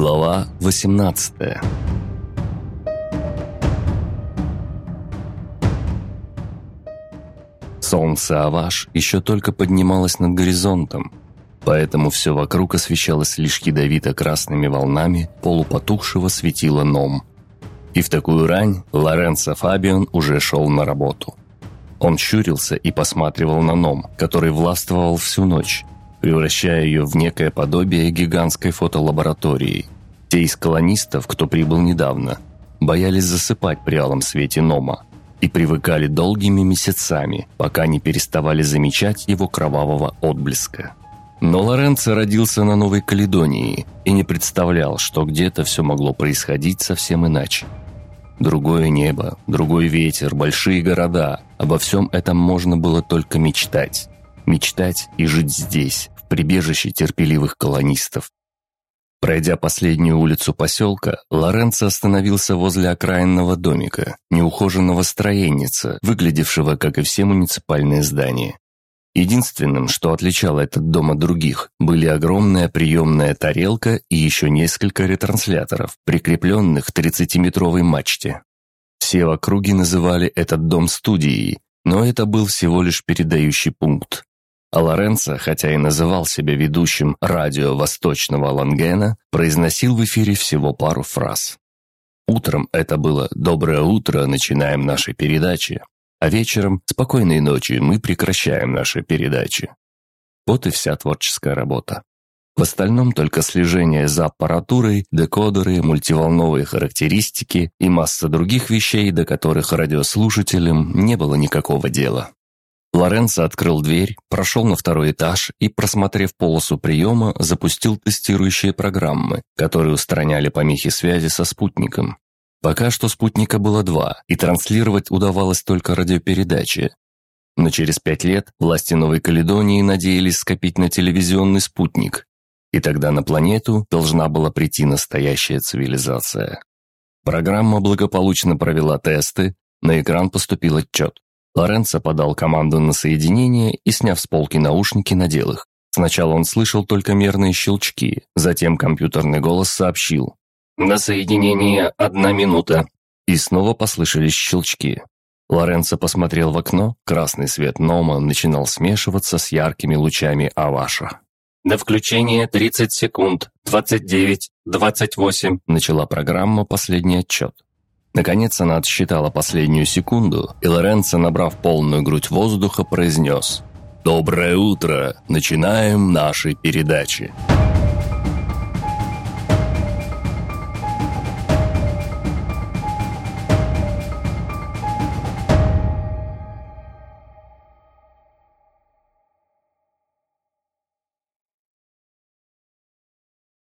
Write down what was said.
Глава 18 Солнце Аваш еще только поднималось над горизонтом, поэтому все вокруг освещалось лишь ядовито-красными волнами полупотухшего светила Ном. И в такую рань Лоренцо Фабион уже шел на работу. Он щурился и посматривал на Ном, который властвовал всю ночь, превращая ее в некое подобие гигантской фотолаборатории. Те из колонистов, кто прибыл недавно, боялись засыпать при алом свете Нома и привыкали долгими месяцами, пока не переставали замечать его кровавого отблеска. Но Лоренцо родился на Новой Каледонии и не представлял, что где-то все могло происходить совсем иначе. Другое небо, другой ветер, большие города. Обо всем этом можно было только мечтать. Мечтать и жить здесь, прибежище терпеливых колонистов. Пройдя последнюю улицу поселка, Лоренцо остановился возле окраинного домика, неухоженного строенница, выглядевшего, как и все муниципальные здания. Единственным, что отличало этот дом от других, были огромная приемная тарелка и еще несколько ретрансляторов, прикрепленных к 30-метровой мачте. Все в округе называли этот дом студией, но это был всего лишь передающий пункт. А Лоренцо, хотя и называл себя ведущим радио Восточного Лангена, произносил в эфире всего пару фраз. Утром это было «Доброе утро, начинаем наши передачи», а вечером «Спокойной ночи, мы прекращаем наши передачи». Вот и вся творческая работа. В остальном только слежение за аппаратурой, декодеры, мультиволновые характеристики и масса других вещей, до которых радиослушателям не было никакого дела. Лоренцо открыл дверь, прошел на второй этаж и, просмотрев полосу приема, запустил тестирующие программы, которые устраняли помехи связи со спутником. Пока что спутника было два, и транслировать удавалось только радиопередачи. Но через пять лет власти Новой Каледонии надеялись скопить на телевизионный спутник, и тогда на планету должна была прийти настоящая цивилизация. Программа благополучно провела тесты, на экран поступил отчет. Лоренцо подал команду на соединение и, сняв с полки наушники, надел их. Сначала он слышал только мерные щелчки, затем компьютерный голос сообщил «На соединение одна минута». И снова послышались щелчки. Лоренцо посмотрел в окно, красный свет Нома начинал смешиваться с яркими лучами Аваша. «На включение 30 секунд, 29, 28», начала программа последний отчет. Наконец она отсчитала последнюю секунду, и Лоренцо, набрав полную грудь воздуха, произнес «Доброе утро! Начинаем наши передачи!»